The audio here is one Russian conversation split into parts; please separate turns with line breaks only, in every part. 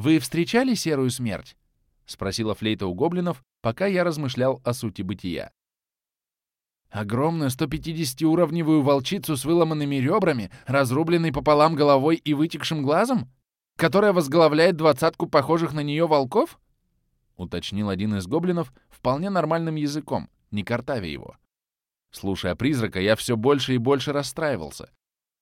вы встречали серую смерть?» — спросила флейта у гоблинов, пока я размышлял о сути бытия. Огромную 150-уровневую волчицу с выломанными ребрами, разрубленной пополам головой и вытекшим глазом? Которая возглавляет двадцатку похожих на нее волков? Уточнил один из гоблинов вполне нормальным языком, не картавя его. Слушая призрака, я все больше и больше расстраивался.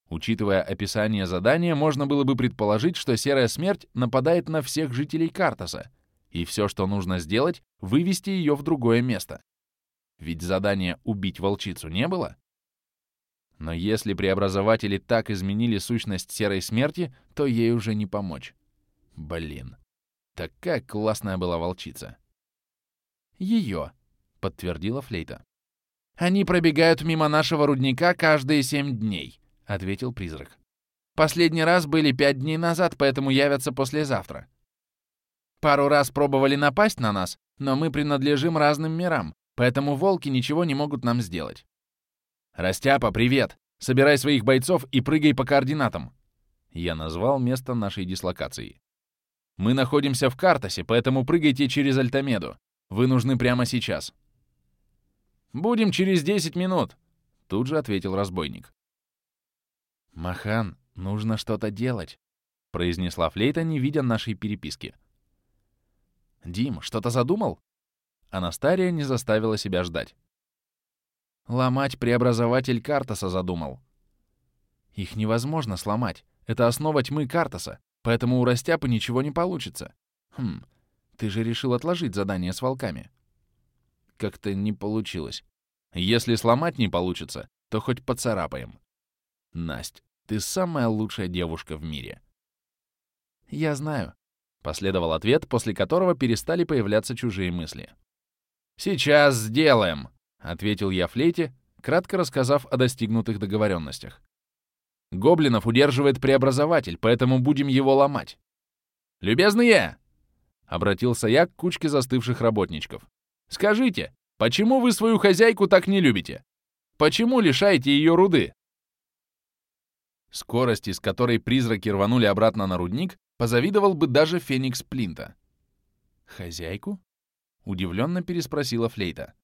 Учитывая описание задания, можно было бы предположить, что Серая Смерть нападает на всех жителей Картаса, и все, что нужно сделать, вывести ее в другое место. Ведь задания «убить волчицу» не было. Но если преобразователи так изменили сущность Серой Смерти, то ей уже не помочь. Блин, такая классная была волчица. Ее, подтвердила Флейта. Они пробегают мимо нашего рудника каждые семь дней, ответил призрак. Последний раз были пять дней назад, поэтому явятся послезавтра. Пару раз пробовали напасть на нас, но мы принадлежим разным мирам, поэтому волки ничего не могут нам сделать. «Растяпа, привет! Собирай своих бойцов и прыгай по координатам!» Я назвал место нашей дислокации. «Мы находимся в Картасе, поэтому прыгайте через Альтамеду. Вы нужны прямо сейчас». «Будем через 10 минут», — тут же ответил разбойник. «Махан, нужно что-то делать», — произнесла Флейта, не видя нашей переписки. «Дим, что-то задумал?» Анастария не заставила себя ждать. Ломать преобразователь Картаса задумал. Их невозможно сломать. Это основа тьмы Картаса, поэтому у Растяпы ничего не получится. Хм, ты же решил отложить задание с волками. Как-то не получилось. Если сломать не получится, то хоть поцарапаем. Насть, ты самая лучшая девушка в мире. Я знаю. Последовал ответ, после которого перестали появляться чужие мысли. «Сейчас сделаем», — ответил я флейте, кратко рассказав о достигнутых договоренностях. «Гоблинов удерживает преобразователь, поэтому будем его ломать». «Любезные!» — обратился я к кучке застывших работничков. «Скажите, почему вы свою хозяйку так не любите? Почему лишаете ее руды?» Скорости, с которой призраки рванули обратно на рудник, позавидовал бы даже Феникс Плинта. «Хозяйку?» Удивленно переспросила Флейта.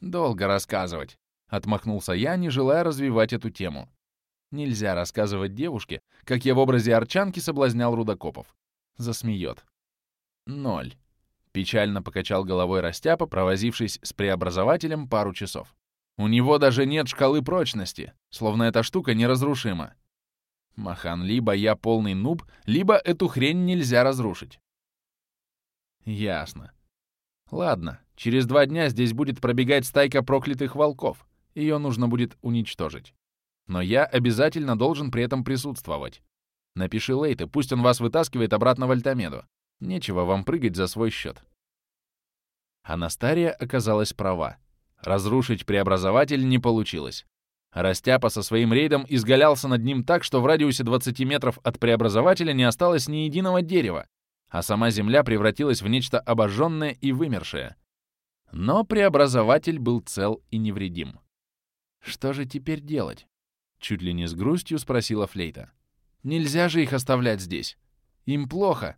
«Долго рассказывать», — отмахнулся я, не желая развивать эту тему. Нельзя рассказывать девушке, как я в образе арчанки соблазнял рудокопов. Засмеет. Ноль. Печально покачал головой Растяпа, провозившись с преобразователем пару часов. У него даже нет шкалы прочности, словно эта штука неразрушима. Махан, либо я полный нуб, либо эту хрень нельзя разрушить. Ясно. Ладно, через два дня здесь будет пробегать стайка проклятых волков. Ее нужно будет уничтожить. Но я обязательно должен при этом присутствовать. Напиши Лейте, пусть он вас вытаскивает обратно в Альтамеду. Нечего вам прыгать за свой счет. Анастария оказалась права. Разрушить преобразователь не получилось. Растяпа со своим рейдом изгалялся над ним так, что в радиусе 20 метров от преобразователя не осталось ни единого дерева, а сама Земля превратилась в нечто обожженное и вымершее. Но преобразователь был цел и невредим. «Что же теперь делать?» Чуть ли не с грустью спросила Флейта. «Нельзя же их оставлять здесь. Им плохо».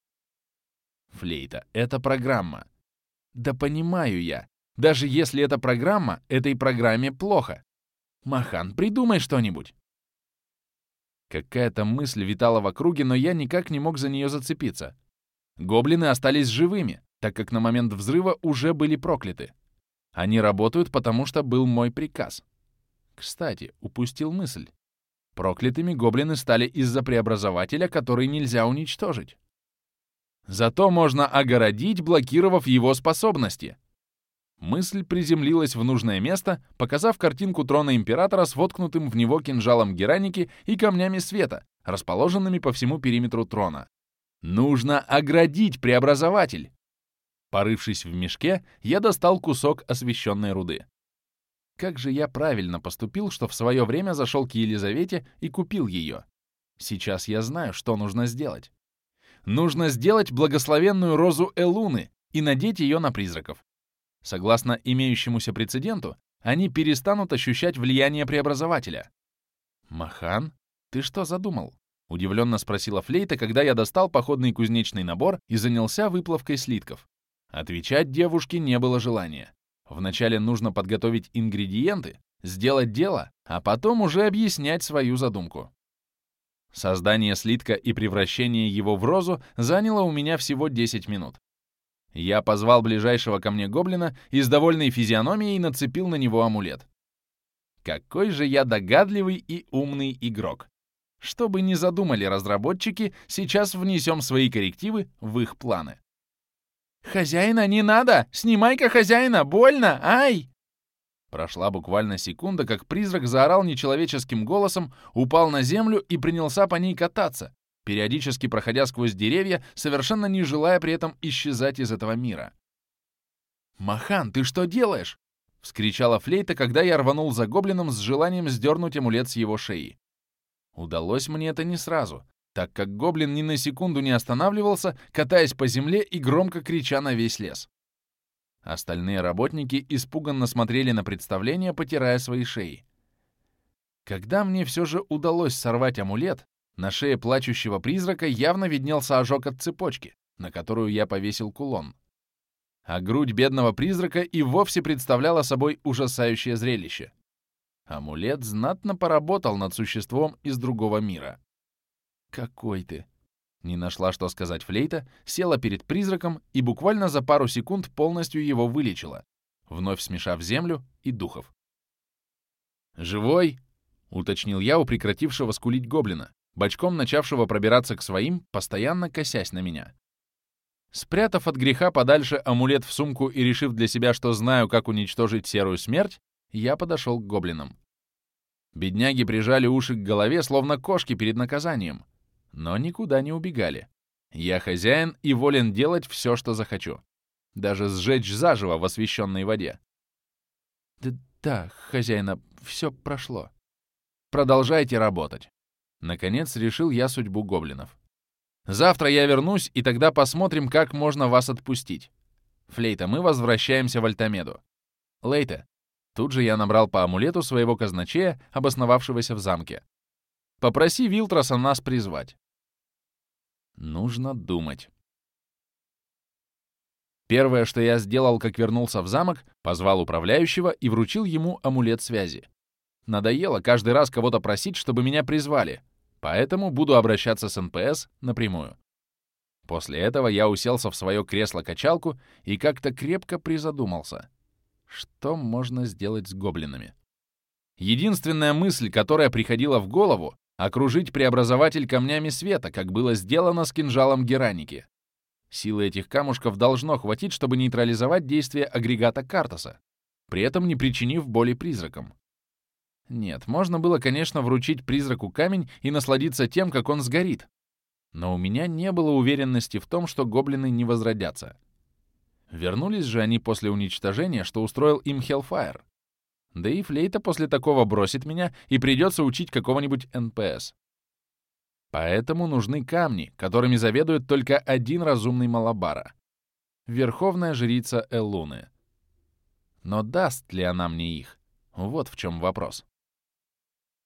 «Флейта, это программа». «Да понимаю я. Даже если это программа, этой программе плохо. Махан, придумай что-нибудь». Какая-то мысль витала в округе, но я никак не мог за нее зацепиться. Гоблины остались живыми, так как на момент взрыва уже были прокляты. Они работают, потому что был мой приказ. Кстати, упустил мысль. Проклятыми гоблины стали из-за преобразователя, который нельзя уничтожить. Зато можно огородить, блокировав его способности. Мысль приземлилась в нужное место, показав картинку трона императора с воткнутым в него кинжалом гераники и камнями света, расположенными по всему периметру трона. Нужно оградить преобразователь. Порывшись в мешке, я достал кусок освещенной руды. Как же я правильно поступил, что в свое время зашел к Елизавете и купил ее. Сейчас я знаю, что нужно сделать. Нужно сделать благословенную розу Элуны и надеть ее на призраков. Согласно имеющемуся прецеденту, они перестанут ощущать влияние преобразователя. «Махан, ты что задумал?» — удивленно спросила Флейта, когда я достал походный кузнечный набор и занялся выплавкой слитков. Отвечать девушке не было желания. Вначале нужно подготовить ингредиенты, сделать дело, а потом уже объяснять свою задумку. Создание слитка и превращение его в розу заняло у меня всего 10 минут. Я позвал ближайшего ко мне гоблина и с довольной физиономией нацепил на него амулет. Какой же я догадливый и умный игрок. Что бы ни задумали разработчики, сейчас внесем свои коррективы в их планы. «Хозяина не надо! Снимай-ка хозяина! Больно! Ай!» Прошла буквально секунда, как призрак заорал нечеловеческим голосом, упал на землю и принялся по ней кататься, периодически проходя сквозь деревья, совершенно не желая при этом исчезать из этого мира. «Махан, ты что делаешь?» — вскричала флейта, когда я рванул за гоблином с желанием сдернуть амулет с его шеи. Удалось мне это не сразу, так как гоблин ни на секунду не останавливался, катаясь по земле и громко крича на весь лес. Остальные работники испуганно смотрели на представление, потирая свои шеи. Когда мне все же удалось сорвать амулет, на шее плачущего призрака явно виднелся ожог от цепочки, на которую я повесил кулон. А грудь бедного призрака и вовсе представляла собой ужасающее зрелище. Амулет знатно поработал над существом из другого мира. «Какой ты!» Не нашла, что сказать флейта, села перед призраком и буквально за пару секунд полностью его вылечила, вновь смешав землю и духов. «Живой?» — уточнил я у прекратившего скулить гоблина, бочком начавшего пробираться к своим, постоянно косясь на меня. Спрятав от греха подальше амулет в сумку и решив для себя, что знаю, как уничтожить серую смерть, я подошел к гоблинам. Бедняги прижали уши к голове, словно кошки перед наказанием, но никуда не убегали. Я хозяин и волен делать все, что захочу. Даже сжечь заживо в освещенной воде. Да, да, хозяина, все прошло. Продолжайте работать. Наконец решил я судьбу гоблинов. Завтра я вернусь, и тогда посмотрим, как можно вас отпустить. Флейта, мы возвращаемся в Альтамеду. Лейта. Тут же я набрал по амулету своего казначея, обосновавшегося в замке. Попроси Вилтраса нас призвать. Нужно думать. Первое, что я сделал, как вернулся в замок, позвал управляющего и вручил ему амулет связи. Надоело каждый раз кого-то просить, чтобы меня призвали, поэтому буду обращаться с НПС напрямую. После этого я уселся в свое кресло-качалку и как-то крепко призадумался. Что можно сделать с гоблинами? Единственная мысль, которая приходила в голову, окружить преобразователь камнями света, как было сделано с кинжалом Гераники. Силы этих камушков должно хватить, чтобы нейтрализовать действие агрегата Картаса, при этом не причинив боли призракам. Нет, можно было, конечно, вручить призраку камень и насладиться тем, как он сгорит. Но у меня не было уверенности в том, что гоблины не возродятся. Вернулись же они после уничтожения, что устроил им Hellfire. Да и флейта после такого бросит меня, и придется учить какого-нибудь НПС. Поэтому нужны камни, которыми заведует только один разумный Малабара — верховная жрица Элуны. Но даст ли она мне их? Вот в чем вопрос.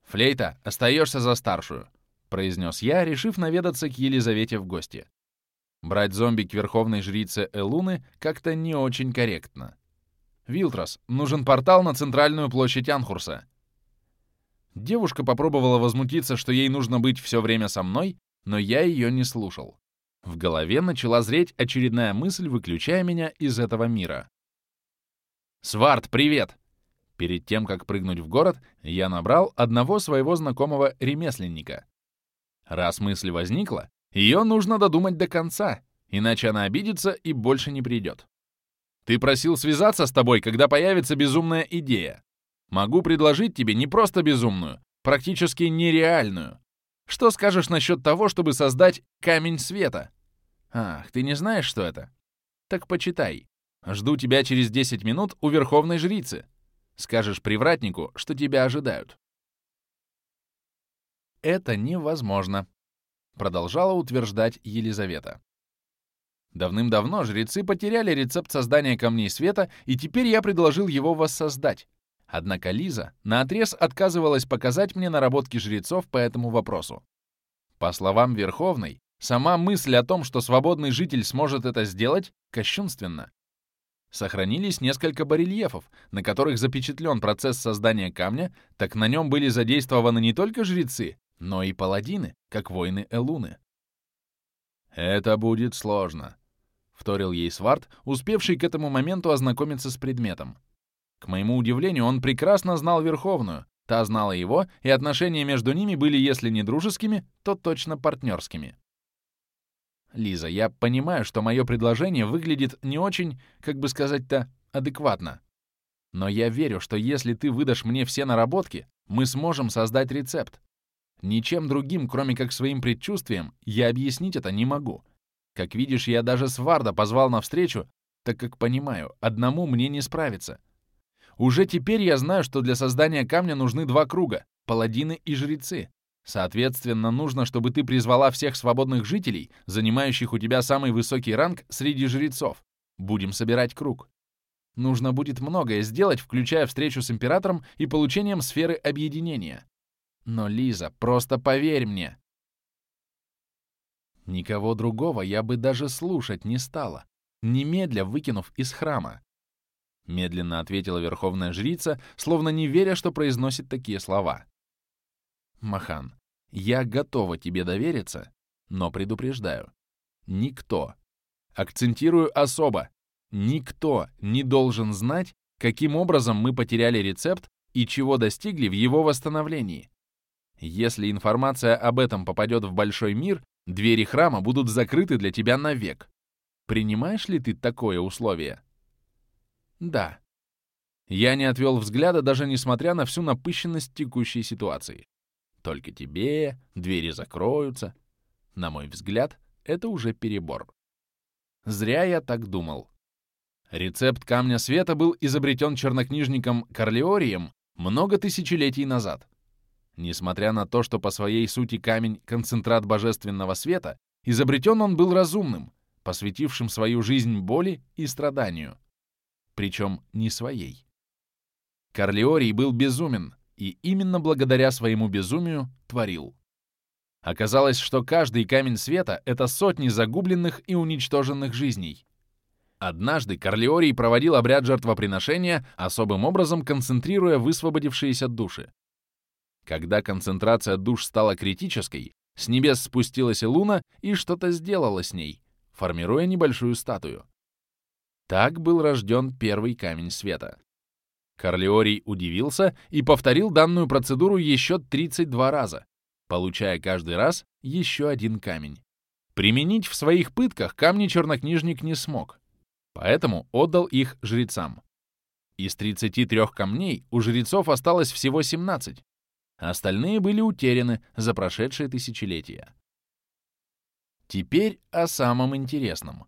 «Флейта, остаешься за старшую», — произнес я, решив наведаться к Елизавете в гости. Брать зомби к верховной жрице Элуны как-то не очень корректно. «Вилтрос, нужен портал на центральную площадь Анхурса». Девушка попробовала возмутиться, что ей нужно быть все время со мной, но я ее не слушал. В голове начала зреть очередная мысль, выключая меня из этого мира. «Сварт, привет!» Перед тем, как прыгнуть в город, я набрал одного своего знакомого ремесленника. Раз мысль возникла, ее нужно додумать до конца, иначе она обидится и больше не придет. Ты просил связаться с тобой, когда появится безумная идея. Могу предложить тебе не просто безумную, практически нереальную. Что скажешь насчет того, чтобы создать камень света? Ах, ты не знаешь, что это? Так почитай. Жду тебя через 10 минут у Верховной Жрицы. Скажешь привратнику, что тебя ожидают. Это невозможно, продолжала утверждать Елизавета. Давным-давно жрецы потеряли рецепт создания камней света, и теперь я предложил его воссоздать. Однако Лиза наотрез отказывалась показать мне наработки жрецов по этому вопросу. По словам Верховной, сама мысль о том, что свободный житель сможет это сделать, кощунственна. Сохранились несколько барельефов, на которых запечатлен процесс создания камня, так на нем были задействованы не только жрецы, но и паладины, как воины Элуны. «Это будет сложно», — вторил ей Сварт, успевший к этому моменту ознакомиться с предметом. К моему удивлению, он прекрасно знал Верховную, та знала его, и отношения между ними были, если не дружескими, то точно партнерскими. Лиза, я понимаю, что мое предложение выглядит не очень, как бы сказать-то, адекватно. Но я верю, что если ты выдашь мне все наработки, мы сможем создать рецепт. Ничем другим, кроме как своим предчувствием, я объяснить это не могу. Как видишь, я даже Сварда позвал на встречу, так как понимаю, одному мне не справиться. Уже теперь я знаю, что для создания камня нужны два круга — паладины и жрецы. Соответственно, нужно, чтобы ты призвала всех свободных жителей, занимающих у тебя самый высокий ранг среди жрецов. Будем собирать круг. Нужно будет многое сделать, включая встречу с императором и получением сферы объединения. Но, Лиза, просто поверь мне. Никого другого я бы даже слушать не стала, немедля выкинув из храма. Медленно ответила верховная жрица, словно не веря, что произносит такие слова. Махан, я готова тебе довериться, но предупреждаю. Никто, акцентирую особо, никто не должен знать, каким образом мы потеряли рецепт и чего достигли в его восстановлении. Если информация об этом попадет в большой мир, двери храма будут закрыты для тебя навек. Принимаешь ли ты такое условие? Да. Я не отвел взгляда, даже несмотря на всю напыщенность текущей ситуации. Только тебе, двери закроются. На мой взгляд, это уже перебор. Зря я так думал. Рецепт камня света был изобретен чернокнижником Корлеорием много тысячелетий назад. Несмотря на то, что по своей сути камень — концентрат божественного света, изобретен он был разумным, посвятившим свою жизнь боли и страданию. Причем не своей. Корлеорий был безумен, и именно благодаря своему безумию творил. Оказалось, что каждый камень света — это сотни загубленных и уничтоженных жизней. Однажды Корлеорий проводил обряд жертвоприношения, особым образом концентрируя высвободившиеся души. Когда концентрация душ стала критической, с небес спустилась луна и что-то сделала с ней, формируя небольшую статую. Так был рожден первый камень света. Корлеорий удивился и повторил данную процедуру еще 32 раза, получая каждый раз еще один камень. Применить в своих пытках камни чернокнижник не смог, поэтому отдал их жрецам. Из 33 камней у жрецов осталось всего 17, остальные были утеряны за прошедшие тысячелетия. Теперь о самом интересном —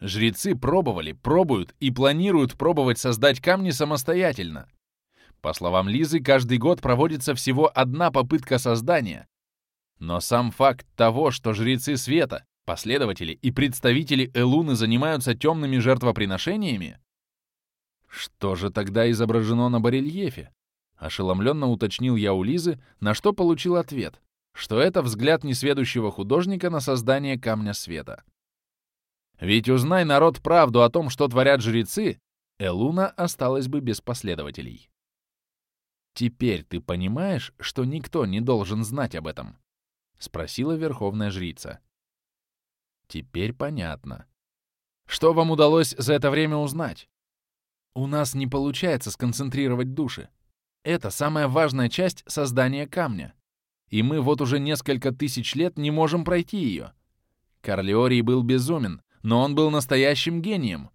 Жрецы пробовали, пробуют и планируют пробовать создать камни самостоятельно. По словам Лизы, каждый год проводится всего одна попытка создания. Но сам факт того, что жрецы света, последователи и представители Элуны занимаются темными жертвоприношениями, что же тогда изображено на барельефе? Ошеломленно уточнил я у Лизы, на что получил ответ, что это взгляд несведущего художника на создание камня света. Ведь узнай народ правду о том, что творят жрецы, Элуна осталась бы без последователей. «Теперь ты понимаешь, что никто не должен знать об этом?» — спросила верховная жрица. «Теперь понятно. Что вам удалось за это время узнать? У нас не получается сконцентрировать души. Это самая важная часть создания камня. И мы вот уже несколько тысяч лет не можем пройти ее. Корлеорий был безумен, но он был настоящим гением.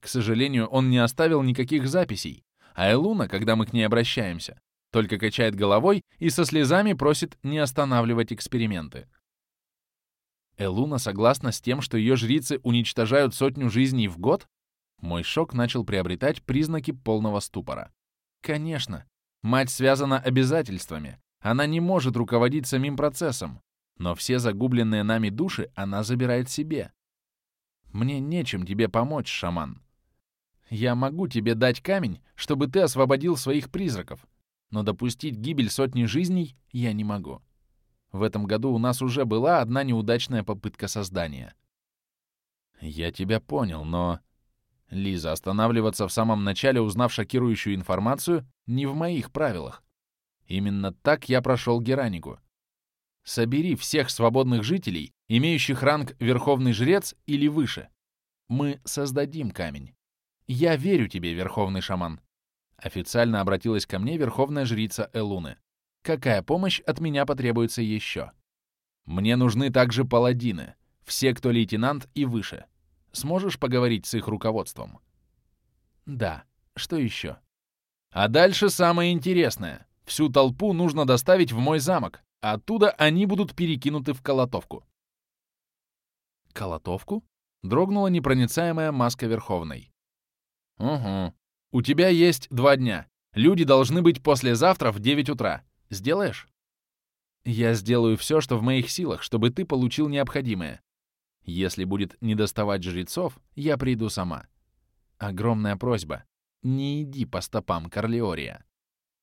К сожалению, он не оставил никаких записей, а Элуна, когда мы к ней обращаемся, только качает головой и со слезами просит не останавливать эксперименты. Элуна согласна с тем, что ее жрицы уничтожают сотню жизней в год? Мой шок начал приобретать признаки полного ступора. Конечно, мать связана обязательствами. Она не может руководить самим процессом, но все загубленные нами души она забирает себе. Мне нечем тебе помочь, шаман. Я могу тебе дать камень, чтобы ты освободил своих призраков, но допустить гибель сотни жизней я не могу. В этом году у нас уже была одна неудачная попытка создания. Я тебя понял, но... Лиза, останавливаться в самом начале, узнав шокирующую информацию, не в моих правилах. Именно так я прошел Геранику. Собери всех свободных жителей, имеющих ранг Верховный Жрец или выше. Мы создадим камень. Я верю тебе, Верховный Шаман. Официально обратилась ко мне Верховная Жрица Элуны. Какая помощь от меня потребуется еще? Мне нужны также паладины, все, кто лейтенант и выше. Сможешь поговорить с их руководством? Да. Что еще? А дальше самое интересное. Всю толпу нужно доставить в мой замок, оттуда они будут перекинуты в колотовку. Колотовку? Дрогнула непроницаемая маска Верховной. Угу. У тебя есть два дня. Люди должны быть послезавтра в 9 утра. Сделаешь? Я сделаю все, что в моих силах, чтобы ты получил необходимое. Если будет недоставать жрецов, я приду сама. Огромная просьба. Не иди по стопам Корлеория.